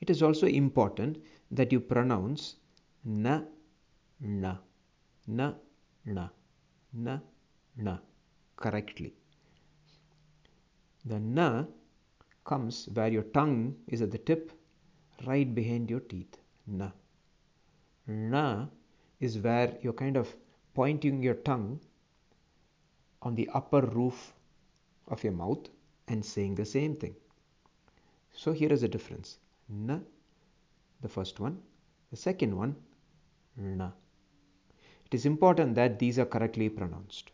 it is also important that you pronounce na, na, na, na, na, na correctly. The na comes where your tongue is at the tip, right behind your teeth. Na. Na is where you're kind of pointing your tongue on the upper roof of your mouth and saying the same thing. So here is the difference. Na, the first one. The second one, na. It is important that these are correctly pronounced.